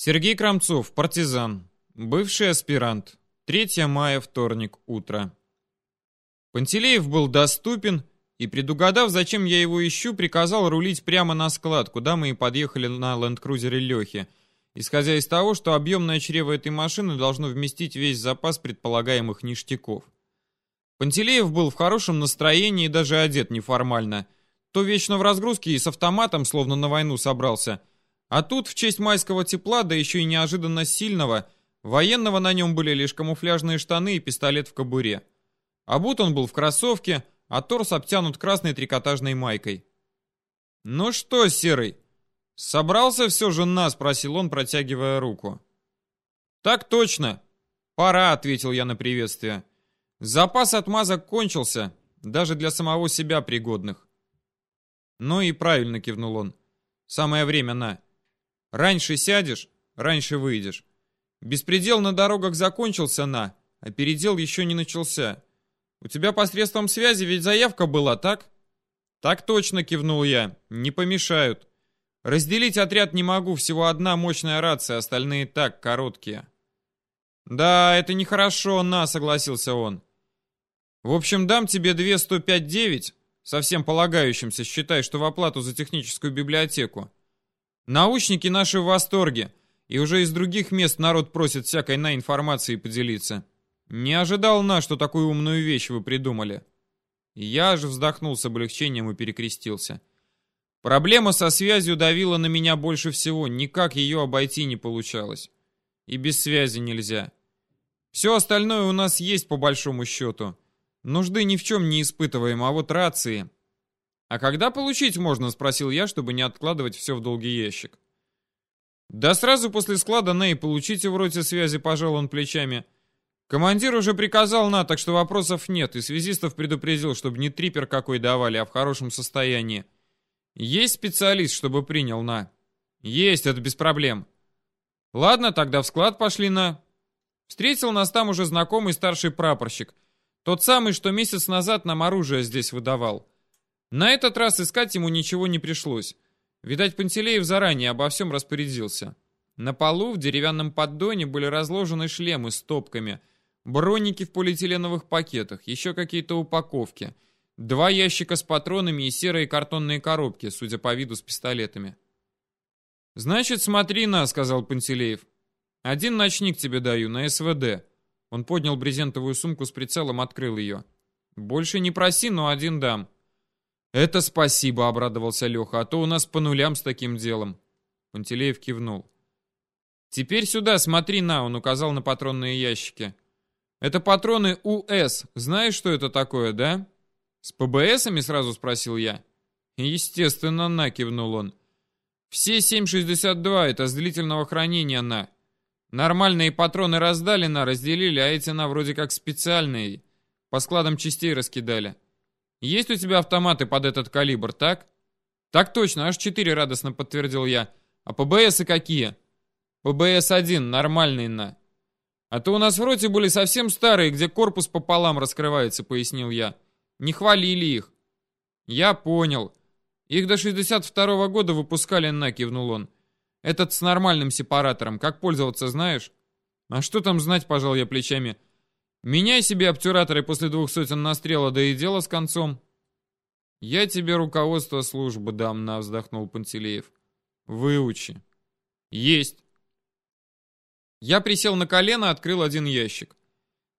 Сергей Крамцов, партизан, бывший аспирант. 3 мая, вторник, утро. Пантелеев был доступен и, предугадав, зачем я его ищу, приказал рулить прямо на склад, куда мы и подъехали на ленд-крузере Лехи, исходя из того, что объемное чрево этой машины должно вместить весь запас предполагаемых ништяков. Пантелеев был в хорошем настроении и даже одет неформально. То вечно в разгрузке и с автоматом, словно на войну собрался – а тут, в честь майского тепла, да еще и неожиданно сильного, военного на нем были лишь камуфляжные штаны и пистолет в кобуре. Обут он был в кроссовке, а торс обтянут красной трикотажной майкой. «Ну что, Серый, собрался все же на?» — спросил он, протягивая руку. «Так точно. Пора», — ответил я на приветствие. «Запас отмазок кончился, даже для самого себя пригодных». «Ну и правильно», — кивнул он. «Самое время на». Раньше сядешь, раньше выйдешь. Беспредел на дорогах закончился на, а передел еще не начался. У тебя посредством связи ведь заявка была, так? Так точно, кивнул я. Не помешают. Разделить отряд не могу, всего одна мощная рация, остальные так, короткие. Да, это нехорошо, на, согласился он. В общем, дам тебе две 105-9, совсем полагающимся, считай, что в оплату за техническую библиотеку. Научники наши в восторге, и уже из других мест народ просит всякой на информации поделиться. Не ожидал на, что такую умную вещь вы придумали. Я же вздохнул с облегчением и перекрестился. Проблема со связью давила на меня больше всего, никак ее обойти не получалось. И без связи нельзя. Все остальное у нас есть по большому счету. Нужды ни в чем не испытываем, а вот рации... «А когда получить можно?» — спросил я, чтобы не откладывать все в долгий ящик. «Да сразу после склада и получите в роте связи», — пожал он плечами. «Командир уже приказал на, так что вопросов нет, и связистов предупредил, чтобы не трипер какой давали, а в хорошем состоянии. Есть специалист, чтобы принял на?» «Есть, это без проблем». «Ладно, тогда в склад пошли на...» Встретил нас там уже знакомый старший прапорщик. Тот самый, что месяц назад нам оружие здесь выдавал. На этот раз искать ему ничего не пришлось. Видать, Пантелеев заранее обо всем распорядился. На полу в деревянном поддоне были разложены шлемы с топками, броники в полиэтиленовых пакетах, еще какие-то упаковки, два ящика с патронами и серые картонные коробки, судя по виду, с пистолетами. «Значит, смотри на», — сказал Пантелеев. «Один ночник тебе даю, на СВД». Он поднял брезентовую сумку с прицелом, открыл ее. «Больше не проси, но один дам». «Это спасибо», — обрадовался Леха, «а то у нас по нулям с таким делом». Пантелеев кивнул. «Теперь сюда, смотри на», — он указал на патронные ящики. «Это патроны УС. Знаешь, что это такое, да?» «С ПБСами?» — сразу спросил я. «Естественно, на», — кивнул он. «Все 7,62 — это с длительного хранения на. Нормальные патроны раздали на, разделили, а эти на вроде как специальные. По складам частей раскидали». Есть у тебя автоматы под этот калибр, так? Так точно, аж четыре радостно подтвердил я. А ПБСы какие? ПБС-1, нормальный на. А то у нас в роте были совсем старые, где корпус пополам раскрывается, пояснил я. Не хвалили их. Я понял. Их до 62-го года выпускали на, кивнул он. Этот с нормальным сепаратором. Как пользоваться, знаешь? А что там знать, пожал я плечами. Меняй себе обтюраторы после двух сотен настрела, да и дело с концом. Я тебе руководство службы дам, на вздохнул Пантелеев. Выучи. Есть. Я присел на колено, открыл один ящик.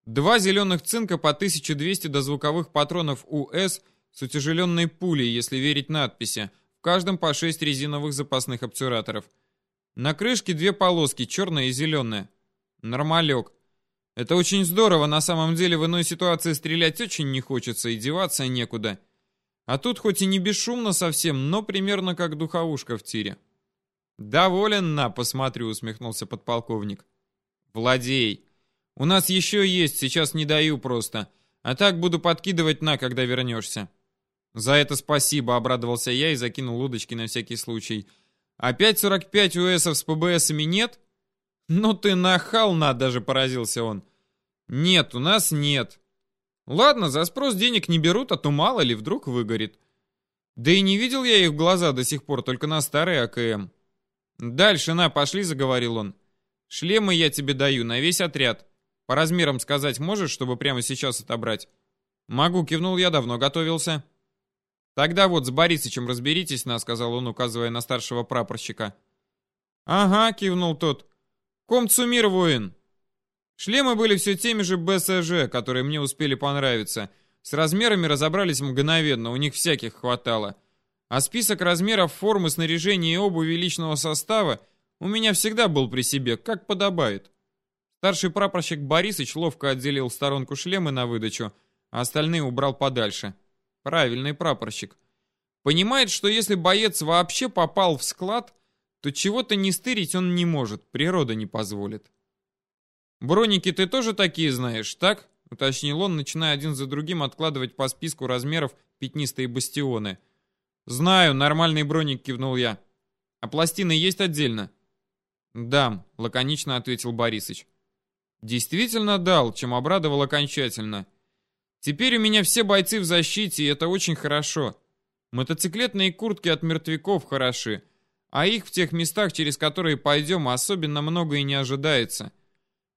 Два зеленых цинка по 1200 дозвуковых патронов УС с утяжеленной пулей, если верить надписи. В каждом по 6 резиновых запасных обтюраторов. На крышке две полоски, черная и зеленая. Нормалек. Это очень здорово, на самом деле в иной ситуации стрелять очень не хочется и деваться некуда. А тут хоть и не бесшумно совсем, но примерно как духовушка в тире. «Доволен, на, посмотрю», — усмехнулся подполковник. «Владей. У нас еще есть, сейчас не даю просто. А так буду подкидывать на, когда вернешься». «За это спасибо», — обрадовался я и закинул удочки на всякий случай. «Опять 45 УСов с ПБСами нет?» «Ну ты нахал, на!» — даже поразился он. «Нет, у нас нет». «Ладно, за спрос денег не берут, а то мало ли, вдруг выгорит». Да и не видел я их в глаза до сих пор, только на старый АКМ. «Дальше, на, пошли», — заговорил он. «Шлемы я тебе даю на весь отряд. По размерам сказать можешь, чтобы прямо сейчас отобрать?» «Могу», — кивнул я, давно готовился. «Тогда вот с Борисычем разберитесь, на», — сказал он, указывая на старшего прапорщика. «Ага», — кивнул тот. «Комцумир воин». Шлемы были все теми же БСЖ, которые мне успели понравиться. С размерами разобрались мгновенно, у них всяких хватало. А список размеров формы, снаряжения и обуви личного состава у меня всегда был при себе, как подобает. Старший прапорщик Борисыч ловко отделил сторонку шлемы на выдачу, а остальные убрал подальше. Правильный прапорщик. Понимает, что если боец вообще попал в склад, то чего-то не стырить он не может, природа не позволит. «Броники ты тоже такие знаешь, так?» — уточнил он, начиная один за другим откладывать по списку размеров пятнистые бастионы. «Знаю, нормальный броник», — кивнул я. «А пластины есть отдельно?» «Дам», — лаконично ответил Борисыч. «Действительно дал, чем обрадовал окончательно. Теперь у меня все бойцы в защите, и это очень хорошо. Мотоциклетные куртки от мертвяков хороши, а их в тех местах, через которые пойдем, особенно много и не ожидается.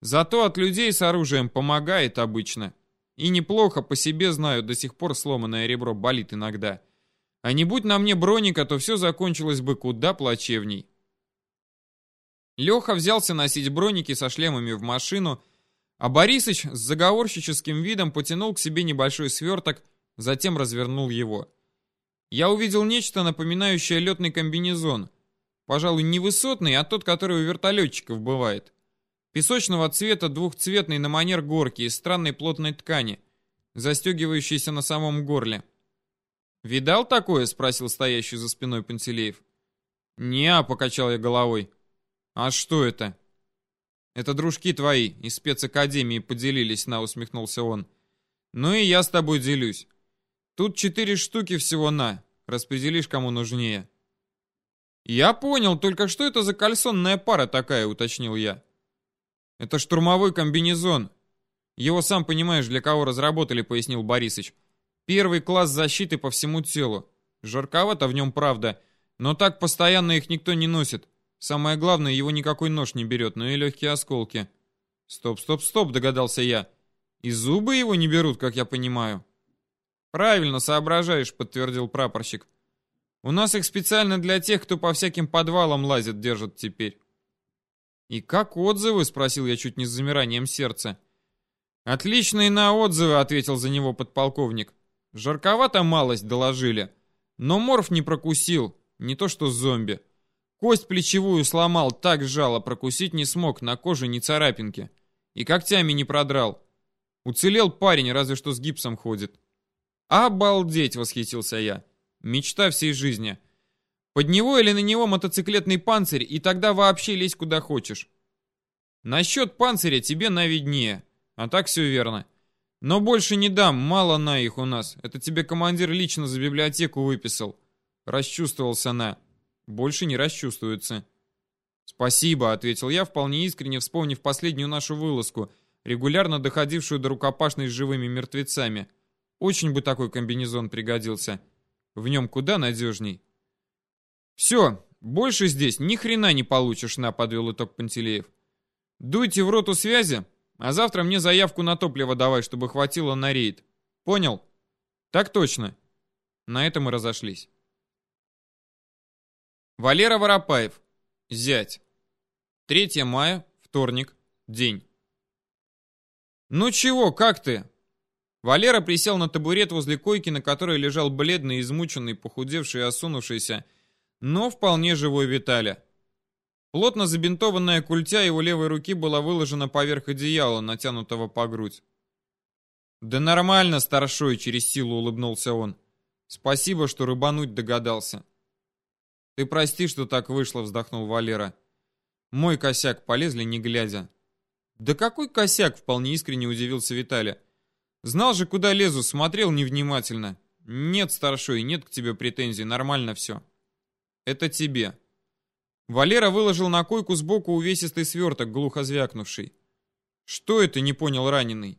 Зато от людей с оружием помогает обычно. И неплохо, по себе знаю, до сих пор сломанное ребро болит иногда. А не будь на мне броника, то все закончилось бы куда плачевней. Леха взялся носить броники со шлемами в машину, а Борисыч с заговорщическим видом потянул к себе небольшой сверток, затем развернул его. Я увидел нечто, напоминающее летный комбинезон. Пожалуй, не высотный, а тот, который у вертолетчиков бывает. Песочного цвета двухцветный на манер горки из странной плотной ткани, застегивающейся на самом горле. «Видал такое?» — спросил стоящий за спиной Пантелеев. «Не-а», покачал я головой. «А что это?» «Это дружки твои из спецакадемии поделились», — на усмехнулся он. «Ну и я с тобой делюсь. Тут четыре штуки всего на. Распределишь, кому нужнее». «Я понял, только что это за кальсонная пара такая?» — уточнил я. «Это штурмовой комбинезон. Его, сам понимаешь, для кого разработали», — пояснил Борисыч. «Первый класс защиты по всему телу. Жарковато в нем, правда, но так постоянно их никто не носит. Самое главное, его никакой нож не берет, но и легкие осколки». «Стоп, стоп, стоп», — догадался я. «И зубы его не берут, как я понимаю». «Правильно соображаешь», — подтвердил прапорщик. «У нас их специально для тех, кто по всяким подвалам лазит, держат теперь». «И как отзывы?» — спросил я чуть не с замиранием сердца. «Отличные на отзывы», — ответил за него подполковник. «Жарковато малость доложили. Но морф не прокусил, не то что зомби. Кость плечевую сломал, так сжало, прокусить не смог, на коже ни царапинки. И когтями не продрал. Уцелел парень, разве что с гипсом ходит». «Обалдеть!» — восхитился я. «Мечта всей жизни». Под него или на него мотоциклетный панцирь, и тогда вообще лезь куда хочешь. Насчет панциря тебе навиднее, а так все верно. Но больше не дам, мало на их у нас. Это тебе командир лично за библиотеку выписал. Расчувствовался на. Больше не расчувствуется. Спасибо, ответил я, вполне искренне вспомнив последнюю нашу вылазку, регулярно доходившую до рукопашной с живыми мертвецами. Очень бы такой комбинезон пригодился. В нем куда надежней. «Все, больше здесь ни хрена не получишь», — на подвел итог Пантелеев. «Дуйте в роту связи, а завтра мне заявку на топливо давай, чтобы хватило на рейд. Понял?» «Так точно». На этом мы разошлись. Валера Воропаев. Зять. 3 мая, вторник, день. «Ну чего, как ты?» Валера присел на табурет возле койки, на которой лежал бледный, измученный, похудевший и осунувшийся, но вполне живой Виталя. Плотно забинтованная культя его левой руки была выложена поверх одеяла, натянутого по грудь. «Да нормально, старшой!» — через силу улыбнулся он. «Спасибо, что рыбануть догадался». «Ты прости, что так вышло», — вздохнул Валера. «Мой косяк, полезли не глядя». «Да какой косяк?» — вполне искренне удивился Виталя. «Знал же, куда лезу, смотрел невнимательно. Нет, старшой, нет к тебе претензий, нормально все». Это тебе. Валера выложил на койку сбоку увесистый сверток, глухо звякнувший. Что это, не понял раненый.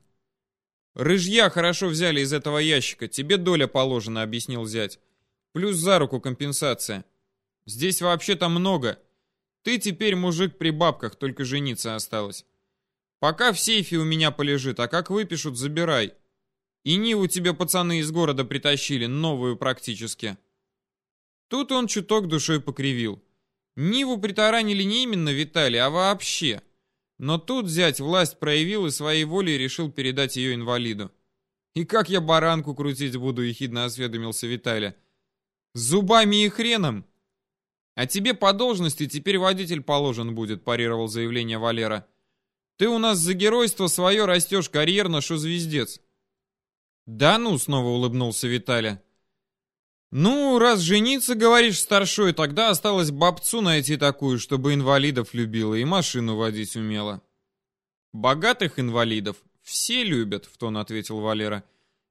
Рыжья хорошо взяли из этого ящика, тебе доля положена, объяснил зять. Плюс за руку компенсация. Здесь вообще-то много. Ты теперь мужик при бабках, только жениться осталось. Пока в сейфе у меня полежит, а как выпишут, забирай. И Ниву тебе пацаны из города притащили, новую практически. Тут он чуток душой покривил. Ниву притаранили не именно Виталий, а вообще. Но тут зять власть проявил и своей волей решил передать ее инвалиду. «И как я баранку крутить буду?» — ехидно осведомился Виталий. «Зубами и хреном!» «А тебе по должности теперь водитель положен будет», — парировал заявление Валера. «Ты у нас за геройство свое растешь карьерно, что звездец». «Да ну», — снова улыбнулся Виталий. «Ну, раз жениться, говоришь, старшой, тогда осталось бабцу найти такую, чтобы инвалидов любила и машину водить умела». «Богатых инвалидов все любят», — в тон ответил Валера.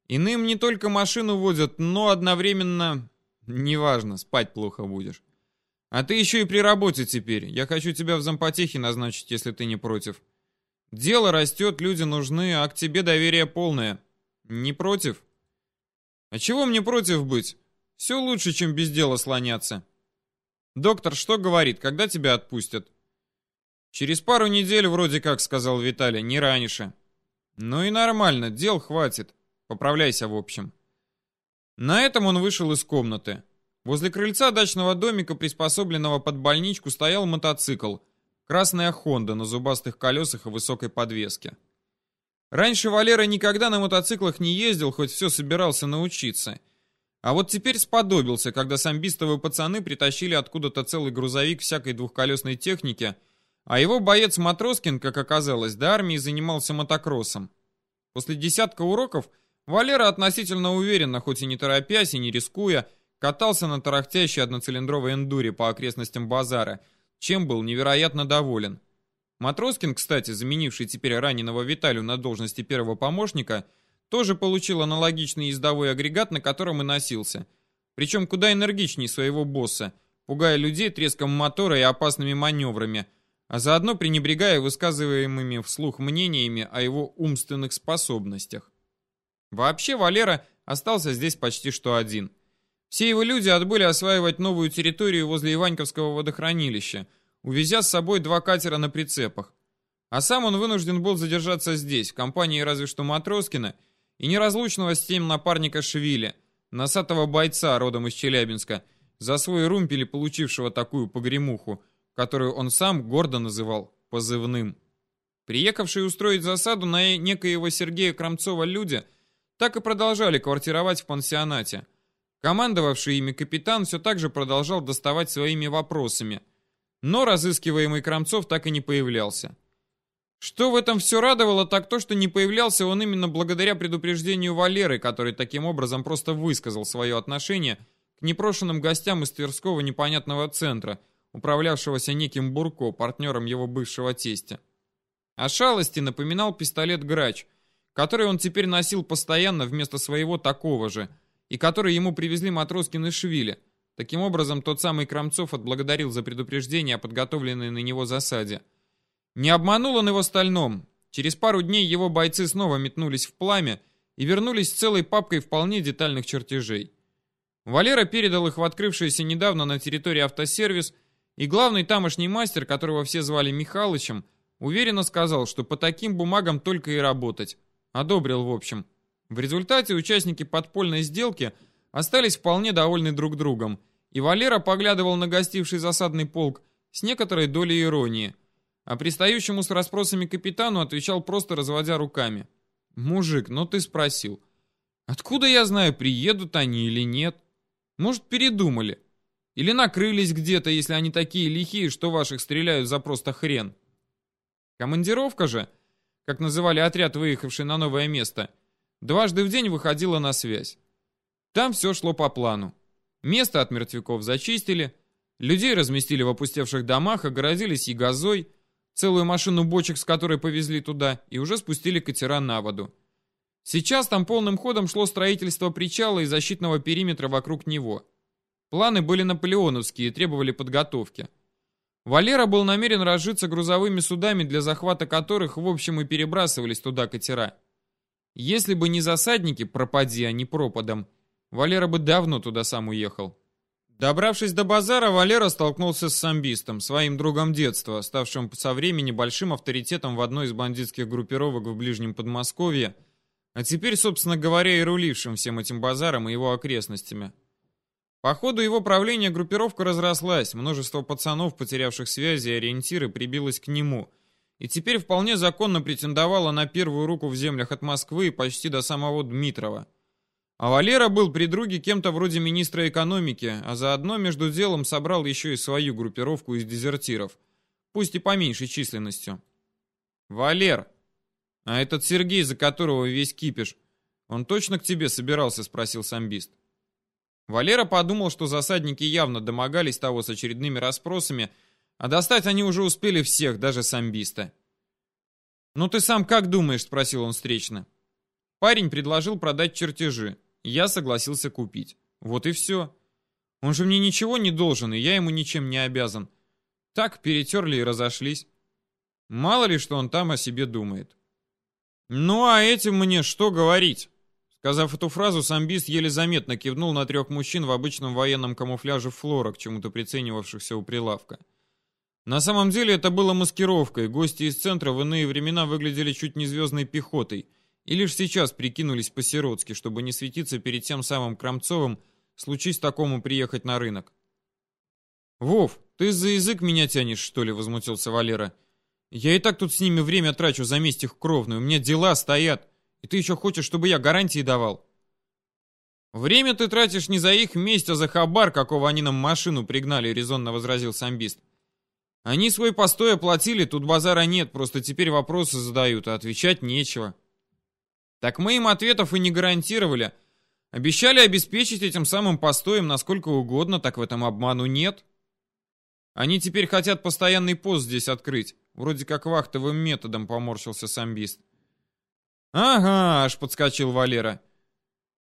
«Иным не только машину водят, но одновременно... Неважно, спать плохо будешь. А ты еще и при работе теперь. Я хочу тебя в зампотехе назначить, если ты не против. Дело растет, люди нужны, а к тебе доверие полное. Не против?» «А чего мне против быть?» Все лучше, чем без дела слоняться. Доктор что говорит, когда тебя отпустят? Через пару недель вроде как, сказал Виталий, не раньше. Ну и нормально, дел хватит. Поправляйся, в общем. На этом он вышел из комнаты. Возле крыльца дачного домика, приспособленного под больничку, стоял мотоцикл. Красная Хонда на зубастых колесах и высокой подвеске. Раньше Валера никогда на мотоциклах не ездил, хоть все собирался научиться — а вот теперь сподобился, когда самбистовые пацаны притащили откуда-то целый грузовик всякой двухколесной техники, а его боец Матроскин, как оказалось, до армии занимался мотокроссом. После десятка уроков Валера относительно уверенно, хоть и не торопясь и не рискуя, катался на тарахтящей одноцилиндровой эндуре по окрестностям базара, чем был невероятно доволен. Матроскин, кстати, заменивший теперь раненого Виталию на должности первого помощника – тоже получил аналогичный ездовой агрегат, на котором и носился. Причем куда энергичнее своего босса, пугая людей треском мотора и опасными маневрами, а заодно пренебрегая высказываемыми вслух мнениями о его умственных способностях. Вообще Валера остался здесь почти что один. Все его люди отбыли осваивать новую территорию возле Иваньковского водохранилища, увезя с собой два катера на прицепах. А сам он вынужден был задержаться здесь, в компании разве что Матроскина – и неразлучного с тем напарника Швили, носатого бойца родом из Челябинска, за свой румпель получившего такую погремуху, которую он сам гордо называл позывным. Приехавшие устроить засаду на некоего Сергея Крамцова люди так и продолжали квартировать в пансионате. Командовавший ими капитан все так же продолжал доставать своими вопросами, но разыскиваемый Крамцов так и не появлялся. Что в этом все радовало, так то, что не появлялся он именно благодаря предупреждению Валеры, который таким образом просто высказал свое отношение к непрошенным гостям из Тверского непонятного центра, управлявшегося неким Бурко, партнером его бывшего тестя. О шалости напоминал пистолет «Грач», который он теперь носил постоянно вместо своего такого же, и который ему привезли Матроскин и Швили. Таким образом, тот самый Крамцов отблагодарил за предупреждение о подготовленной на него засаде – не обманул он его стальном. Через пару дней его бойцы снова метнулись в пламя и вернулись с целой папкой вполне детальных чертежей. Валера передал их в открывшийся недавно на территории автосервис, и главный тамошний мастер, которого все звали Михалычем, уверенно сказал, что по таким бумагам только и работать. Одобрил в общем. В результате участники подпольной сделки остались вполне довольны друг другом, и Валера поглядывал на гостивший засадный полк с некоторой долей иронии – а пристающему с расспросами капитану отвечал просто разводя руками. «Мужик, ну ты спросил. Откуда я знаю, приедут они или нет? Может, передумали? Или накрылись где-то, если они такие лихие, что ваших стреляют за просто хрен?» Командировка же, как называли отряд, выехавший на новое место, дважды в день выходила на связь. Там все шло по плану. Место от мертвяков зачистили, людей разместили в опустевших домах, огородились и газой, целую машину бочек, с которой повезли туда, и уже спустили катера на воду. Сейчас там полным ходом шло строительство причала и защитного периметра вокруг него. Планы были наполеоновские и требовали подготовки. Валера был намерен разжиться грузовыми судами, для захвата которых, в общем, и перебрасывались туда катера. Если бы не засадники, пропади они пропадом, Валера бы давно туда сам уехал. Добравшись до базара, Валера столкнулся с самбистом, своим другом детства, ставшим со времени большим авторитетом в одной из бандитских группировок в ближнем Подмосковье, а теперь, собственно говоря, и рулившим всем этим базаром и его окрестностями. По ходу его правления группировка разрослась, множество пацанов, потерявших связи и ориентиры, прибилось к нему, и теперь вполне законно претендовала на первую руку в землях от Москвы и почти до самого Дмитрова. А Валера был при друге кем-то вроде министра экономики, а заодно между делом собрал еще и свою группировку из дезертиров, пусть и поменьшей численностью. «Валер, а этот Сергей, за которого весь кипиш, он точно к тебе собирался?» — спросил самбист. Валера подумал, что засадники явно домогались того с очередными расспросами, а достать они уже успели всех, даже самбиста. «Ну ты сам как думаешь?» — спросил он встречно. Парень предложил продать чертежи. Я согласился купить. Вот и все. Он же мне ничего не должен, и я ему ничем не обязан. Так перетерли и разошлись. Мало ли, что он там о себе думает. Ну, а этим мне что говорить? Сказав эту фразу, самбист еле заметно кивнул на трех мужчин в обычном военном камуфляже флора, к чему-то приценивавшихся у прилавка. На самом деле это было маскировкой, гости из центра в иные времена выглядели чуть не звездной пехотой — и лишь сейчас прикинулись по-сиротски, чтобы не светиться перед тем самым Крамцовым, случись такому приехать на рынок. «Вов, ты за язык меня тянешь, что ли?» — возмутился Валера. «Я и так тут с ними время трачу за месть их кровную, у меня дела стоят, и ты еще хочешь, чтобы я гарантии давал?» «Время ты тратишь не за их месть, а за хабар, какого они нам машину пригнали», — резонно возразил самбист. «Они свой постой оплатили, тут базара нет, просто теперь вопросы задают, а отвечать нечего». Так мы им ответов и не гарантировали. Обещали обеспечить этим самым постоем насколько угодно, так в этом обману нет. Они теперь хотят постоянный пост здесь открыть. Вроде как вахтовым методом поморщился самбист. Ага, аж подскочил Валера.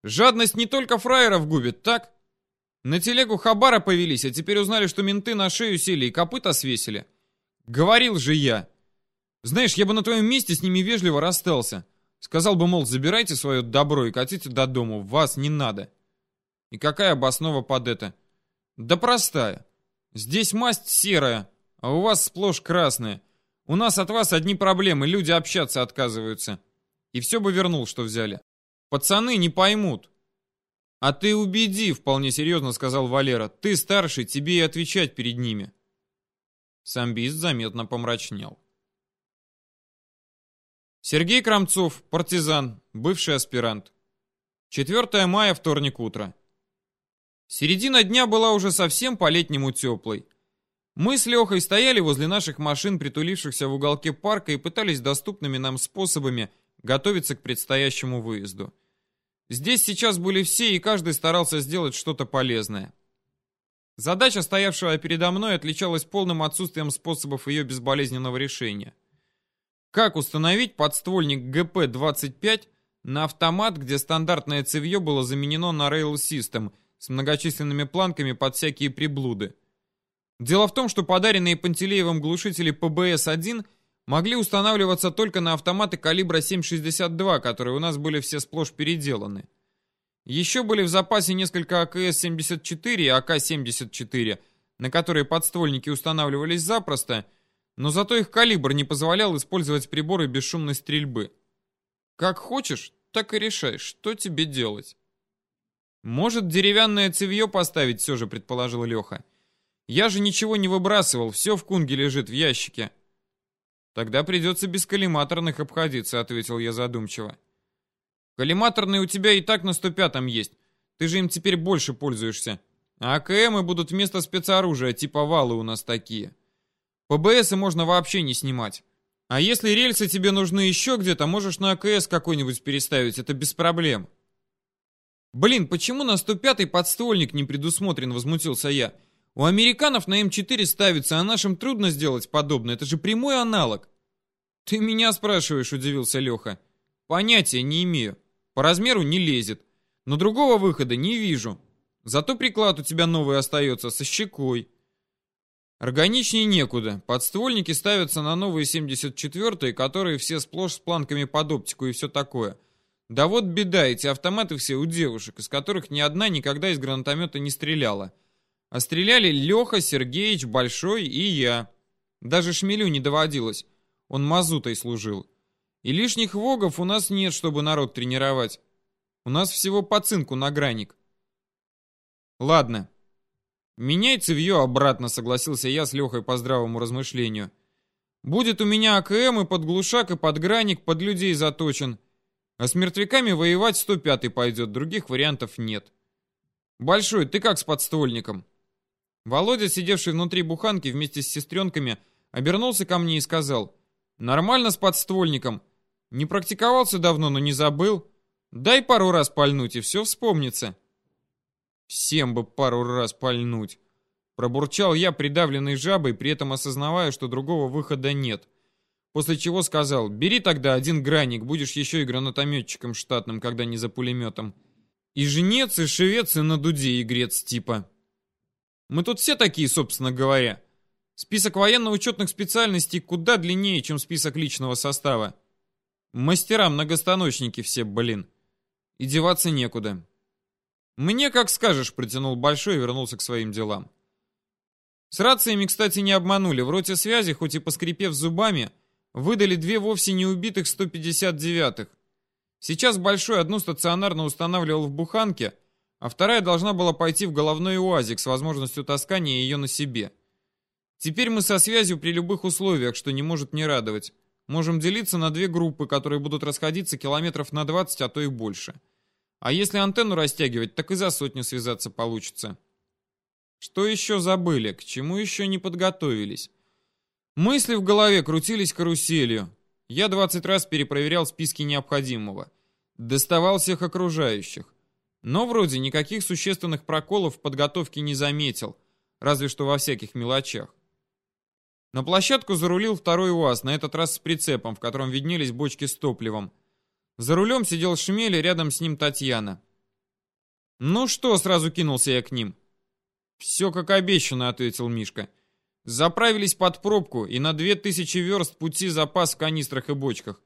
Жадность не только фраеров губит, так? На телегу Хабара повелись, а теперь узнали, что менты на шею сели и копыта свесили. Говорил же я. Знаешь, я бы на твоем месте с ними вежливо расстался. Сказал бы, мол, забирайте свое добро и катите до дому, вас не надо. И какая бы основа под это? Да простая. Здесь масть серая, а у вас сплошь красная. У нас от вас одни проблемы, люди общаться отказываются. И все бы вернул, что взяли. Пацаны не поймут. А ты убеди, вполне серьезно сказал Валера. Ты старший, тебе и отвечать перед ними. Самбист заметно помрачнел. Сергей Крамцов, партизан, бывший аспирант. 4 мая, вторник утро. Середина дня была уже совсем по-летнему теплой. Мы с Лехой стояли возле наших машин, притулившихся в уголке парка, и пытались доступными нам способами готовиться к предстоящему выезду. Здесь сейчас были все, и каждый старался сделать что-то полезное. Задача, стоявшая передо мной, отличалась полным отсутствием способов ее безболезненного решения. Как установить подствольник ГП-25 на автомат, где стандартное цевье было заменено на Rail System с многочисленными планками под всякие приблуды? Дело в том, что подаренные Пантелеевым глушители ПБС-1 могли устанавливаться только на автоматы калибра 7,62, которые у нас были все сплошь переделаны. Еще были в запасе несколько АКС-74 и АК-74, на которые подствольники устанавливались запросто, но зато их калибр не позволял использовать приборы бесшумной стрельбы. Как хочешь, так и решай, что тебе делать. Может, деревянное цевье поставить все же, предположил Леха. Я же ничего не выбрасывал, все в кунге лежит в ящике. Тогда придется без коллиматорных обходиться, ответил я задумчиво. Коллиматорные у тебя и так на 105-м есть. Ты же им теперь больше пользуешься. А АКМы будут вместо спецоружия, типа валы у нас такие. ПБСы можно вообще не снимать. А если рельсы тебе нужны еще где-то, можешь на АКС какой-нибудь переставить, это без проблем. Блин, почему на 105-й подствольник не предусмотрен, возмутился я. У американцев на М4 ставится, а нашим трудно сделать подобное, это же прямой аналог. Ты меня спрашиваешь, удивился Леха. Понятия не имею. По размеру не лезет. Но другого выхода не вижу. Зато приклад у тебя новый остается, со щекой. Органичнее некуда. Подствольники ставятся на новые 74-е, которые все сплошь с планками под оптику и все такое. Да вот беда, эти автоматы все у девушек, из которых ни одна никогда из гранатомета не стреляла. А стреляли Леха, Сергеич, Большой и я. Даже Шмелю не доводилось. Он мазутой служил. И лишних вогов у нас нет, чтобы народ тренировать. У нас всего по цинку на граник. Ладно. Меняй цевье обратно, согласился я с Лехой по здравому размышлению. Будет у меня АКМ и под глушак, и под граник, под людей заточен. А с мертвяками воевать 105-й пойдет, других вариантов нет. Большой, ты как с подствольником? Володя, сидевший внутри буханки вместе с сестренками, обернулся ко мне и сказал. Нормально с подствольником. Не практиковался давно, но не забыл. Дай пару раз пальнуть, и все вспомнится. Всем бы пару раз пальнуть. Пробурчал я, придавленный жабой, при этом осознавая, что другого выхода нет. После чего сказал, бери тогда один граник, будешь еще и гранатометчиком штатным, когда не за пулеметом. И жнец, и шевец, и на дуде игрец типа. Мы тут все такие, собственно говоря. Список военно-учетных специальностей куда длиннее, чем список личного состава. Мастера-многостаночники все, блин. И деваться некуда. «Мне как скажешь», — протянул Большой и вернулся к своим делам. С рациями, кстати, не обманули. В роте связи, хоть и поскрипев зубами, выдали две вовсе не убитых 159-х. Сейчас Большой одну стационарно устанавливал в буханке, а вторая должна была пойти в головной УАЗик с возможностью таскания ее на себе. Теперь мы со связью при любых условиях, что не может не радовать. Можем делиться на две группы, которые будут расходиться километров на 20, а то и больше. А если антенну растягивать, так и за сотню связаться получится. Что еще забыли? К чему еще не подготовились? Мысли в голове крутились каруселью. Я 20 раз перепроверял списки необходимого. Доставал всех окружающих. Но вроде никаких существенных проколов в подготовке не заметил. Разве что во всяких мелочах. На площадку зарулил второй УАЗ, на этот раз с прицепом, в котором виднелись бочки с топливом. За рулем сидел Шмель, рядом с ним Татьяна. «Ну что?» — сразу кинулся я к ним. «Все как обещано», — ответил Мишка. «Заправились под пробку, и на две тысячи верст пути запас в канистрах и бочках.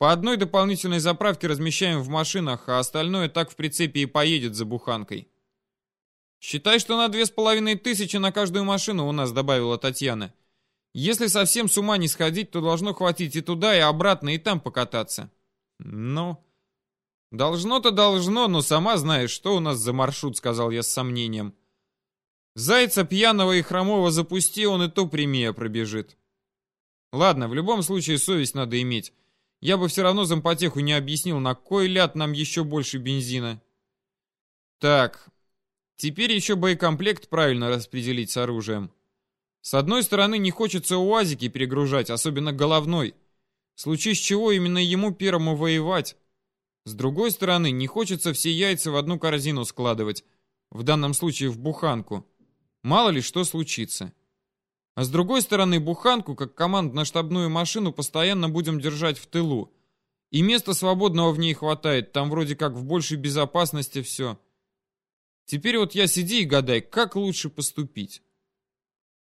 По одной дополнительной заправке размещаем в машинах, а остальное так в прицепе и поедет за буханкой». «Считай, что на две с половиной тысячи на каждую машину у нас», — добавила Татьяна. «Если совсем с ума не сходить, то должно хватить и туда, и обратно, и там покататься». «Ну...» «Должно-то должно, но сама знаешь, что у нас за маршрут», — сказал я с сомнением. «Зайца пьяного и хромого запусти, он и то прямее пробежит». «Ладно, в любом случае совесть надо иметь. Я бы все равно зампотеху не объяснил, на кой ляд нам еще больше бензина». «Так, теперь еще боекомплект правильно распределить с оружием. С одной стороны, не хочется УАЗики перегружать, особенно головной». Случись чего именно ему первому воевать. С другой стороны, не хочется все яйца в одну корзину складывать, в данном случае в буханку. Мало ли что случится. А с другой стороны, буханку, как командно-штабную машину, постоянно будем держать в тылу. И места свободного в ней хватает, там вроде как в большей безопасности все. Теперь вот я сиди и гадай, как лучше поступить.